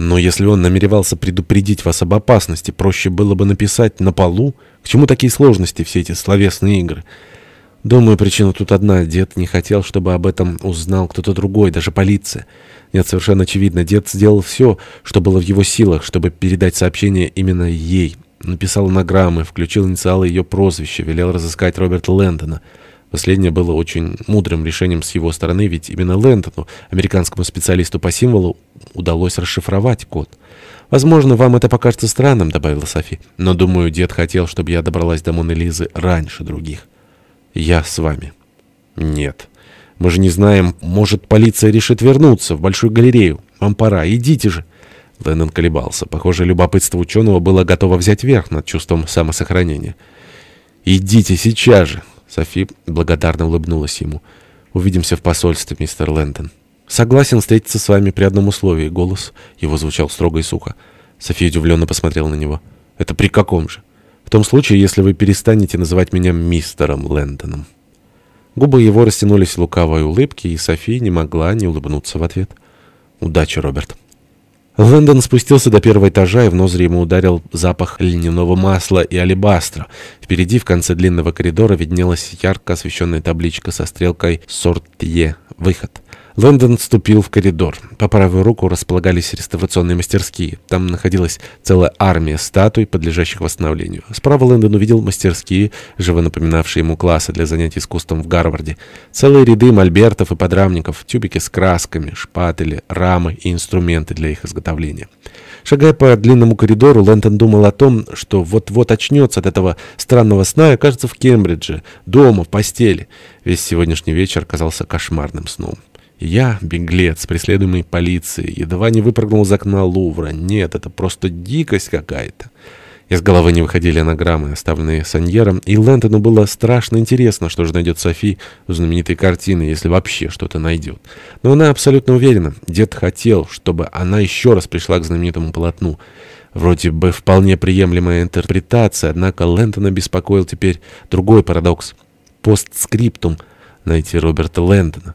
Но если он намеревался предупредить вас об опасности, проще было бы написать на полу. К чему такие сложности, все эти словесные игры? Думаю, причина тут одна. Дед не хотел, чтобы об этом узнал кто-то другой, даже полиция. Нет, совершенно очевидно, дед сделал все, что было в его силах, чтобы передать сообщение именно ей. Написал анаграммы, включил инициалы ее прозвища, велел разыскать Роберта Лэндона. Последнее было очень мудрым решением с его стороны, ведь именно Лэндону, американскому специалисту по символу, удалось расшифровать код. «Возможно, вам это покажется странным», — добавила Софи. «Но, думаю, дед хотел, чтобы я добралась до Моны Лизы раньше других». «Я с вами». «Нет. Мы же не знаем, может, полиция решит вернуться в Большую галерею. Вам пора, идите же». Лэндон колебался. Похоже, любопытство ученого было готово взять верх над чувством самосохранения. «Идите сейчас же!» Софи благодарно улыбнулась ему. «Увидимся в посольстве, мистер Лэндон». «Согласен встретиться с вами при одном условии». Голос его звучал строго и сухо. София удивленно посмотрела на него. «Это при каком же?» «В том случае, если вы перестанете называть меня мистером Лэндоном». Губы его растянулись в лукавой улыбке, и София не могла не улыбнуться в ответ. «Удачи, Роберт». Лэндон спустился до первого этажа, и в ноздри ему ударил запах льняного масла и алебастра. Впереди, в конце длинного коридора, виднелась ярко освещенная табличка со стрелкой «Сортье. Выход». Лэндон вступил в коридор. По правую руку располагались реставрационные мастерские. Там находилась целая армия статуй, подлежащих восстановлению. Справа Лэндон увидел мастерские, живо напоминавшие ему классы для занятий искусством в Гарварде. Целые ряды мольбертов и подрамников, тюбики с красками, шпатели, рамы и инструменты для их изготовления. Шагая по длинному коридору, Лэнтон думал о том, что вот-вот очнется от этого странного сна и окажется в Кембридже, дома, в постели. Весь сегодняшний вечер казался кошмарным сном. Я, беглец, преследуемый полицией, едва не выпрыгнул из окна Лувра. Нет, это просто дикость какая-то. Из головы не выходили анаграммы, оставленные Саньером, и Лэнтону было страшно интересно, что же найдет Софи в знаменитой картине, если вообще что-то найдет. Но она абсолютно уверена. Дед хотел, чтобы она еще раз пришла к знаменитому полотну. Вроде бы вполне приемлемая интерпретация, однако Лэнтона беспокоил теперь другой парадокс. Постскриптум найти Роберта Лэндона.